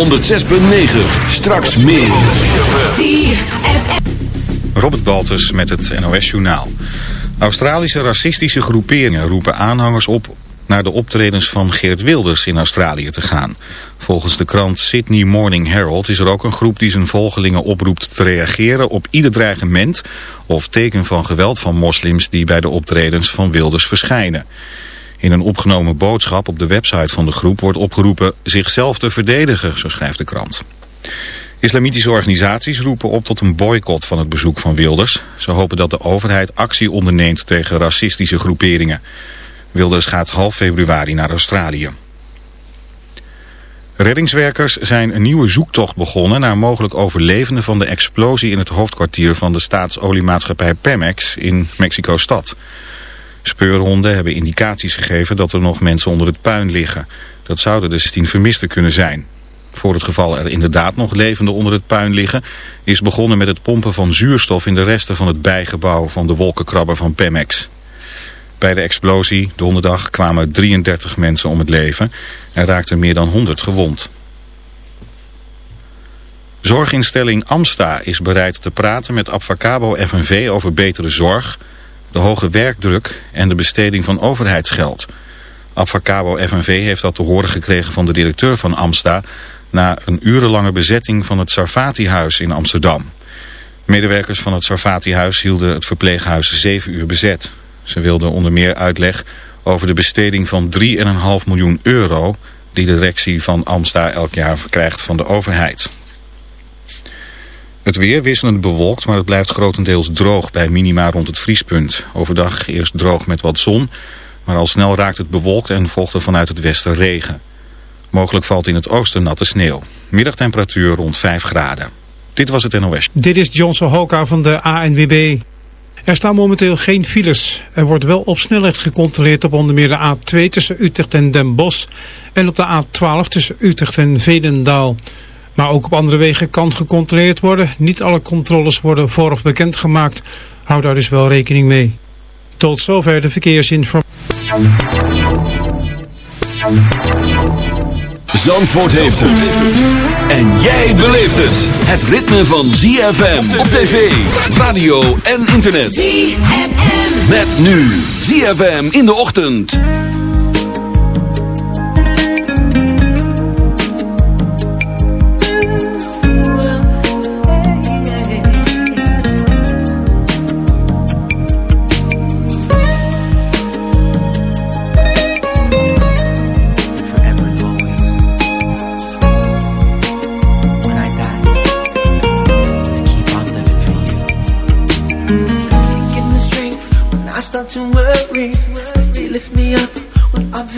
106.9. Straks meer. Robert Baltus met het NOS Journaal. Australische racistische groeperingen roepen aanhangers op naar de optredens van Geert Wilders in Australië te gaan. Volgens de krant Sydney Morning Herald is er ook een groep die zijn volgelingen oproept te reageren op ieder dreigement of teken van geweld van moslims die bij de optredens van Wilders verschijnen. In een opgenomen boodschap op de website van de groep wordt opgeroepen zichzelf te verdedigen, zo schrijft de krant. Islamitische organisaties roepen op tot een boycott van het bezoek van Wilders. Ze hopen dat de overheid actie onderneemt tegen racistische groeperingen. Wilders gaat half februari naar Australië. Reddingswerkers zijn een nieuwe zoektocht begonnen naar mogelijk overlevenden van de explosie in het hoofdkwartier van de staatsoliemaatschappij Pemex in Mexico-stad. Speurhonden hebben indicaties gegeven dat er nog mensen onder het puin liggen. Dat zouden de 16 vermisten kunnen zijn. Voor het geval er inderdaad nog levenden onder het puin liggen... is begonnen met het pompen van zuurstof in de resten van het bijgebouw van de wolkenkrabber van Pemex. Bij de explosie donderdag kwamen 33 mensen om het leven en raakten meer dan 100 gewond. Zorginstelling Amsta is bereid te praten met Abfacabo FNV over betere zorg de hoge werkdruk en de besteding van overheidsgeld. Abfacabo FNV heeft dat te horen gekregen van de directeur van Amsta... na een urenlange bezetting van het Sarfati-huis in Amsterdam. Medewerkers van het Sarfati-huis hielden het verpleeghuis zeven uur bezet. Ze wilden onder meer uitleg over de besteding van 3,5 miljoen euro... die de directie van Amsta elk jaar krijgt van de overheid. Het weer wisselend bewolkt, maar het blijft grotendeels droog bij minima rond het vriespunt. Overdag eerst droog met wat zon, maar al snel raakt het bewolkt en volgt er vanuit het westen regen. Mogelijk valt in het oosten natte sneeuw. Middagtemperatuur rond 5 graden. Dit was het NOS. Dit is Johnson Hoka van de ANWB. Er staan momenteel geen files. Er wordt wel op snelheid gecontroleerd op onder meer de A2 tussen Utrecht en Den Bosch... en op de A12 tussen Utrecht en Vedendaal. Maar ook op andere wegen kan gecontroleerd worden. Niet alle controles worden vooraf bekendgemaakt. Houd daar dus wel rekening mee. Tot zover de verkeersinformatie. Zandvoort heeft het. En jij beleeft het. Het ritme van ZFM op tv, radio en internet. ZFM. Met nu ZFM in de ochtend.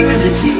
eternity.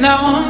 now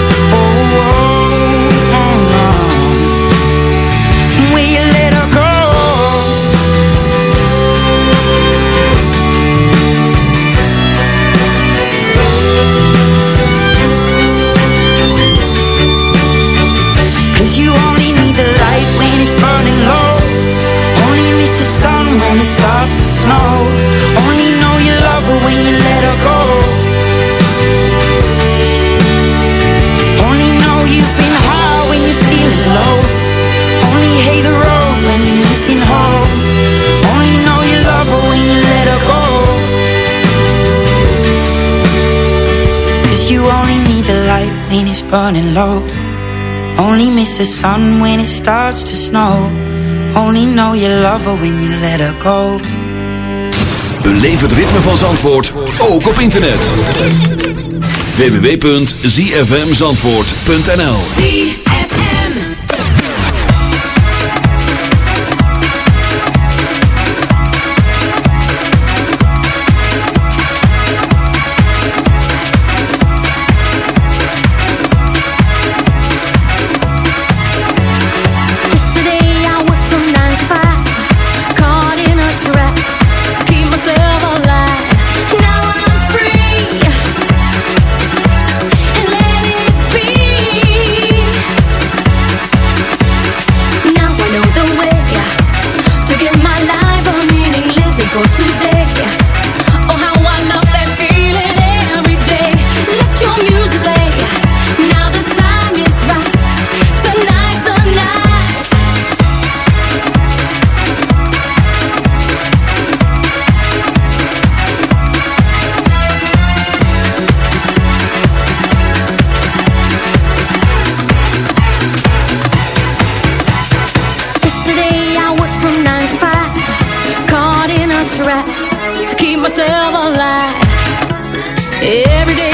burning low. Only miss the sun when it starts to snow. Only know you love her when you let her go. Beleef het ritme van Zandvoort, ook op internet. www.zfmzandvoort.nl lie. Every day.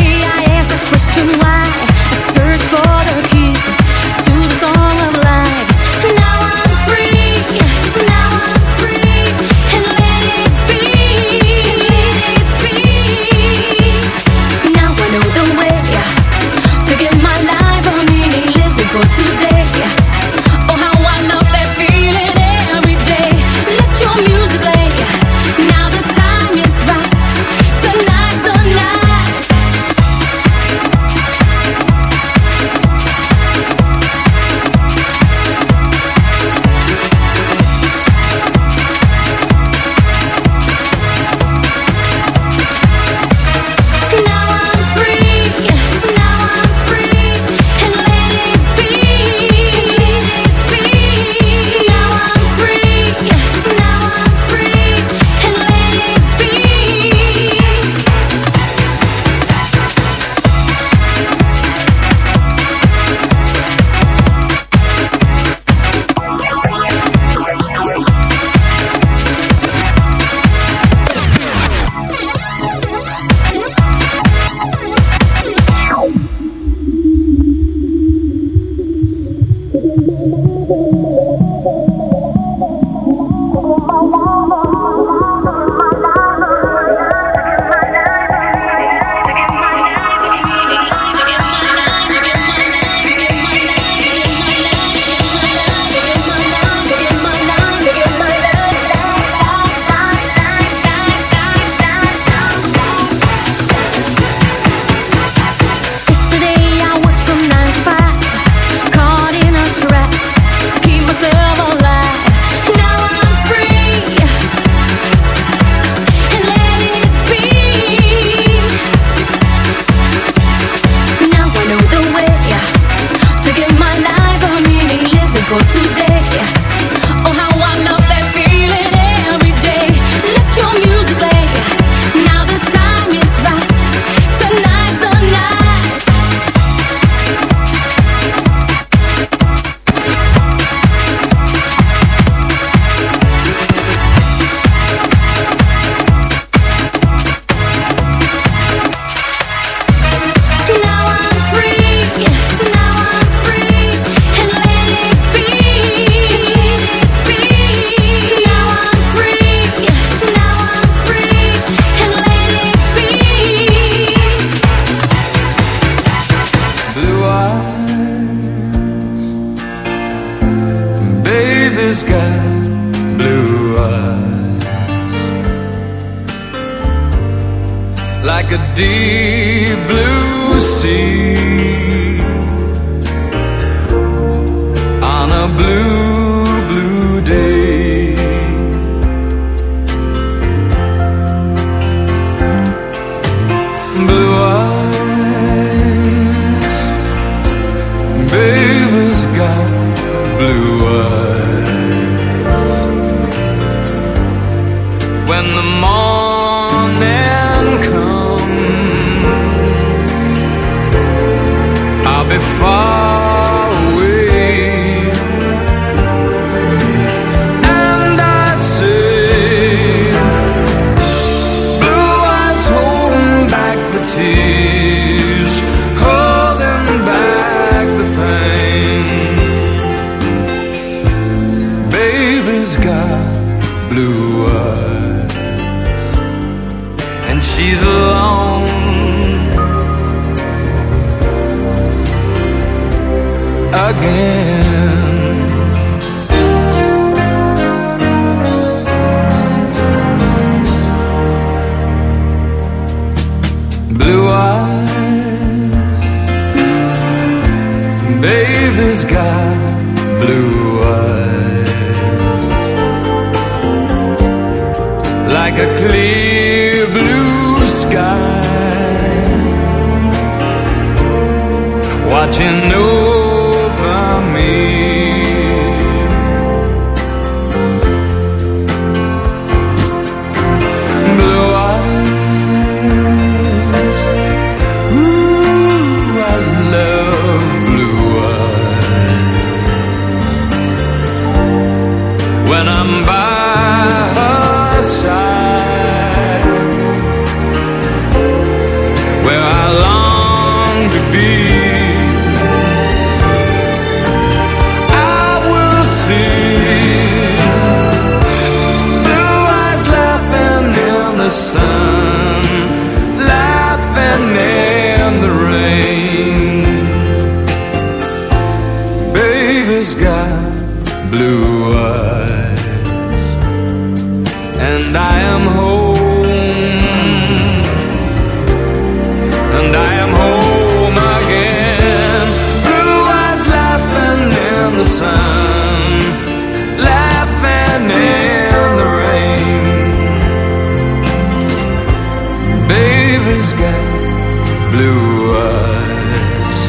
Blue eyes,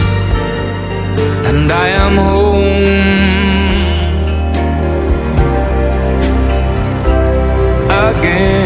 and I am home again.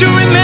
to remember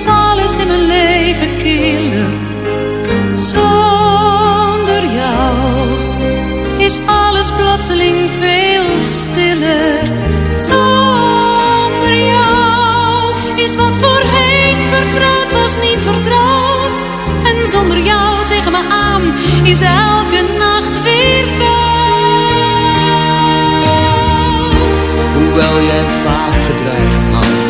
is alles in mijn leven killer. Zonder jou is alles plotseling veel stiller. Zonder jou is wat voorheen vertrouwd was niet vertrouwd. En zonder jou tegen me aan is elke nacht weer koud. Hoewel jij vaak gedreigd had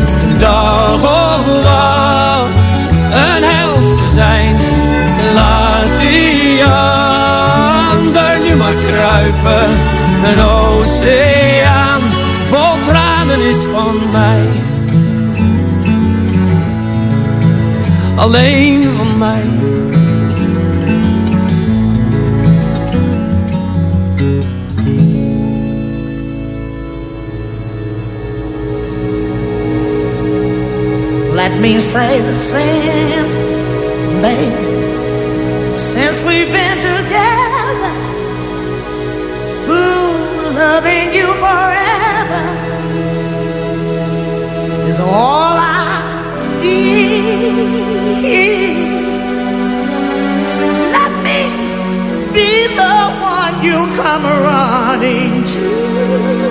kruipen, een oceaan vol tranen is van mij. alleen van mij. Let me say the since, baby, since we've been is all I need. Let me be the one you come running to.